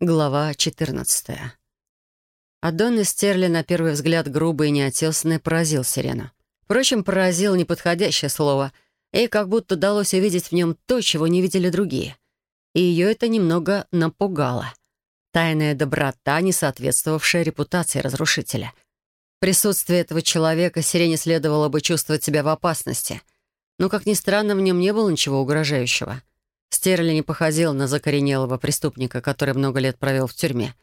Глава 14. Адонна Стерли, на первый взгляд грубый и неотесанный, поразил Сирену. Впрочем, поразил неподходящее слово, и как будто удалось увидеть в нем то, чего не видели другие. И ее это немного напугало. Тайная доброта, не соответствовавшая репутации разрушителя. Присутствие этого человека Сирене следовало бы чувствовать себя в опасности. Но, как ни странно, в нем не было ничего угрожающего — Стерли не походил на закоренелого преступника, который много лет провел в тюрьме.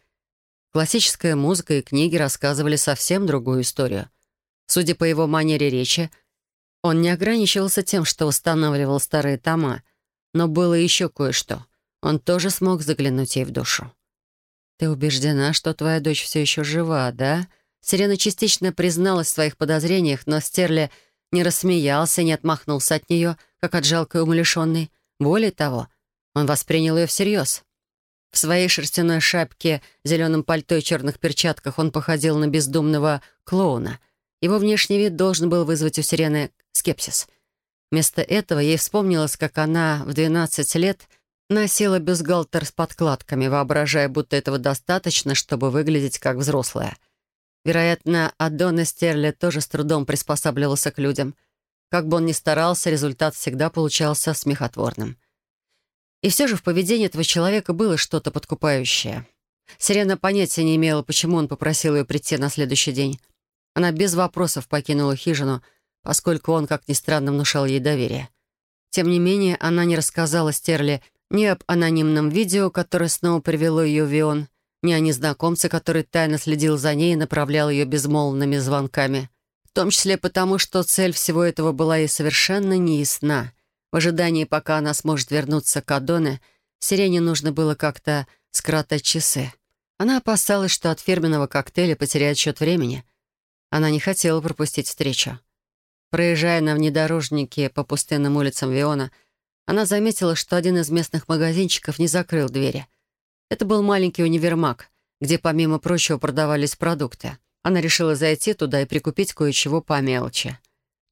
Классическая музыка и книги рассказывали совсем другую историю. Судя по его манере речи, он не ограничивался тем, что устанавливал старые тома, но было еще кое-что. Он тоже смог заглянуть ей в душу. «Ты убеждена, что твоя дочь все еще жива, да?» Сирена частично призналась в своих подозрениях, но Стерли не рассмеялся, не отмахнулся от нее, как от жалкой умалишенной. Более того, он воспринял ее всерьез. В своей шерстяной шапке, зеленом пальто и черных перчатках он походил на бездумного клоуна. Его внешний вид должен был вызвать у Сирены скепсис. Вместо этого ей вспомнилось, как она в 12 лет носила бюстгальтер с подкладками, воображая, будто этого достаточно, чтобы выглядеть как взрослая. Вероятно, Адона Стерли тоже с трудом приспосабливался к людям — как бы он ни старался, результат всегда получался смехотворным. И все же в поведении этого человека было что-то подкупающее. Сирена понятия не имела, почему он попросил ее прийти на следующий день. Она без вопросов покинула хижину, поскольку он, как ни странно, внушал ей доверие. Тем не менее, она не рассказала Стерли ни об анонимном видео, которое снова привело ее в Вион, ни о незнакомце, который тайно следил за ней и направлял ее безмолвными звонками в том числе потому, что цель всего этого была ей совершенно неясна. В ожидании, пока она сможет вернуться к Адоне, Сирене нужно было как-то скратать часы. Она опасалась, что от фирменного коктейля потеряет счет времени. Она не хотела пропустить встречу. Проезжая на внедорожнике по пустынным улицам Виона, она заметила, что один из местных магазинчиков не закрыл двери. Это был маленький универмаг, где, помимо прочего, продавались продукты. Она решила зайти туда и прикупить кое-чего по мелочи.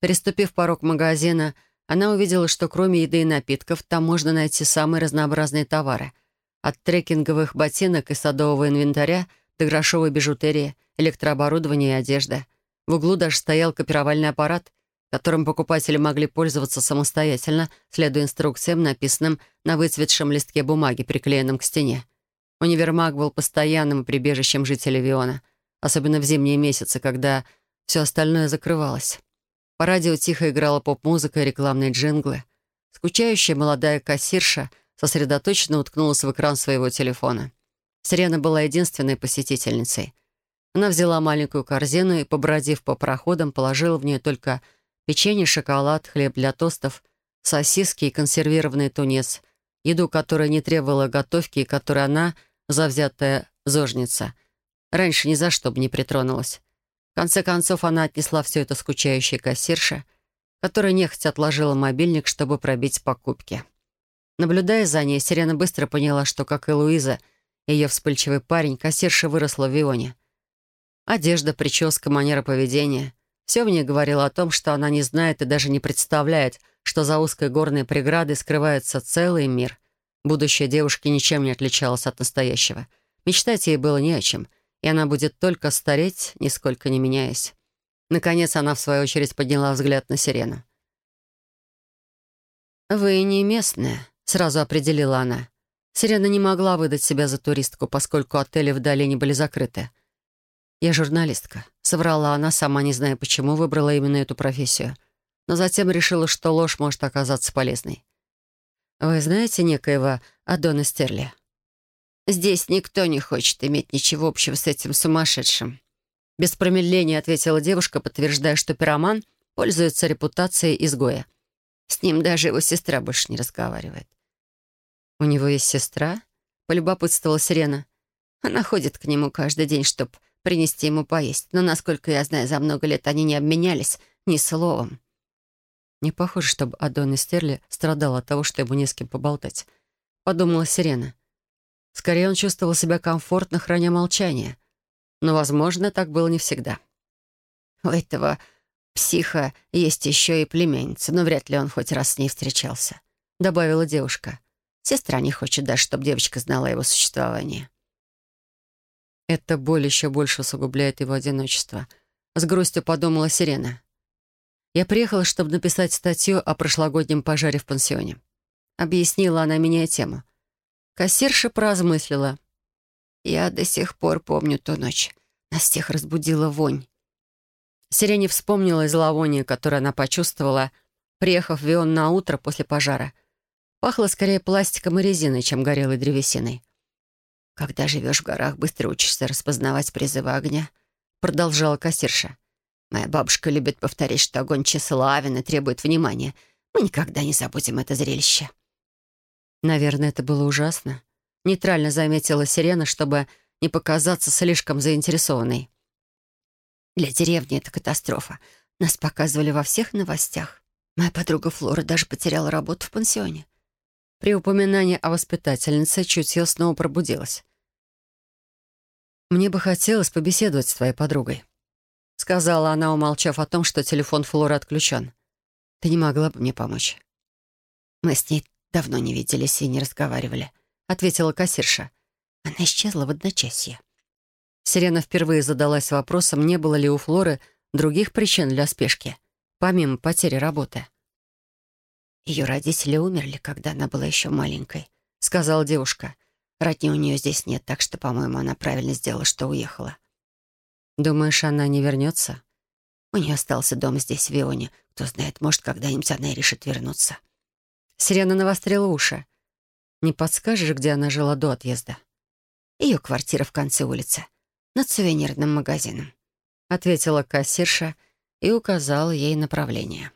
Переступив порог магазина, она увидела, что кроме еды и напитков там можно найти самые разнообразные товары. От трекинговых ботинок и садового инвентаря до грошовой бижутерии, электрооборудования и одежды. В углу даже стоял копировальный аппарат, которым покупатели могли пользоваться самостоятельно, следуя инструкциям, написанным на выцветшем листке бумаги, приклеенном к стене. Универмаг был постоянным прибежищем жителей Виона — особенно в зимние месяцы, когда все остальное закрывалось. По радио тихо играла поп-музыка и рекламные джинглы. Скучающая молодая кассирша сосредоточенно уткнулась в экран своего телефона. Сирена была единственной посетительницей. Она взяла маленькую корзину и, побродив по проходам, положила в нее только печенье, шоколад, хлеб для тостов, сосиски и консервированный тунец, еду, которая не требовала готовки и которой она, завзятая зожница, Раньше ни за что бы не притронулась. В конце концов, она отнесла все это скучающей кассирше, которая нехотя отложила мобильник, чтобы пробить покупки. Наблюдая за ней, Сирена быстро поняла, что, как и Луиза, ее вспыльчивый парень, кассирша выросла в Вионе. Одежда, прическа, манера поведения — все в ней говорило о том, что она не знает и даже не представляет, что за узкой горной преградой скрывается целый мир. Будущее девушки ничем не отличалось от настоящего. Мечтать ей было не о чем — и она будет только стареть, нисколько не меняясь. Наконец она, в свою очередь, подняла взгляд на Сирену. «Вы не местная», — сразу определила она. Сирена не могла выдать себя за туристку, поскольку отели в долине были закрыты. «Я журналистка», — соврала она, сама не зная, почему выбрала именно эту профессию. Но затем решила, что ложь может оказаться полезной. «Вы знаете некоего Адона Стерли?» Здесь никто не хочет иметь ничего общего с этим сумасшедшим». Без промедления ответила девушка, подтверждая, что пироман пользуется репутацией изгоя. С ним даже его сестра больше не разговаривает. «У него есть сестра?» — полюбопытствовала Сирена. Она ходит к нему каждый день, чтобы принести ему поесть. Но, насколько я знаю, за много лет они не обменялись ни словом. Не похоже, чтобы Адон Стерли страдал от того, что ему не с кем поболтать. Подумала Сирена. Скорее, он чувствовал себя комфортно, храня молчание. Но, возможно, так было не всегда. У этого психа есть еще и племянница, но вряд ли он хоть раз с ней встречался», — добавила девушка. «Сестра не хочет даже, чтобы девочка знала его существовании». Эта боль еще больше усугубляет его одиночество. С грустью подумала Сирена. Я приехала, чтобы написать статью о прошлогоднем пожаре в пансионе. Объяснила она, меняя тему. Кассирша поразмыслила. «Я до сих пор помню ту ночь. Нас всех разбудила вонь». Сирене вспомнила зловоние, которое она почувствовала, приехав в Вион на утро после пожара. Пахло скорее пластиком и резиной, чем горелой древесиной. «Когда живешь в горах, быстро учишься распознавать призывы огня», — продолжала кассирша. «Моя бабушка любит повторять, что огонь тщеславен и требует внимания. Мы никогда не забудем это зрелище». Наверное, это было ужасно. Нейтрально заметила Сирена, чтобы не показаться слишком заинтересованной. Для деревни это катастрофа. Нас показывали во всех новостях. Моя подруга Флора даже потеряла работу в пансионе. При упоминании о воспитательнице чутье снова пробудилось. «Мне бы хотелось побеседовать с твоей подругой», — сказала она, умолчав о том, что телефон Флоры отключен. «Ты не могла бы мне помочь?» Мы с ней давно не виделись и не разговаривали», — ответила кассирша. Она исчезла в одночасье. Сирена впервые задалась вопросом, не было ли у Флоры других причин для спешки, помимо потери работы. «Ее родители умерли, когда она была еще маленькой», — сказала девушка. «Родни у нее здесь нет, так что, по-моему, она правильно сделала, что уехала». «Думаешь, она не вернется?» «У нее остался дом здесь, в Вионе. Кто знает, может, когда-нибудь она и решит вернуться». Сирена навострила уши. «Не подскажешь, где она жила до отъезда?» «Ее квартира в конце улицы, над сувенирным магазином», — ответила кассирша и указала ей направление.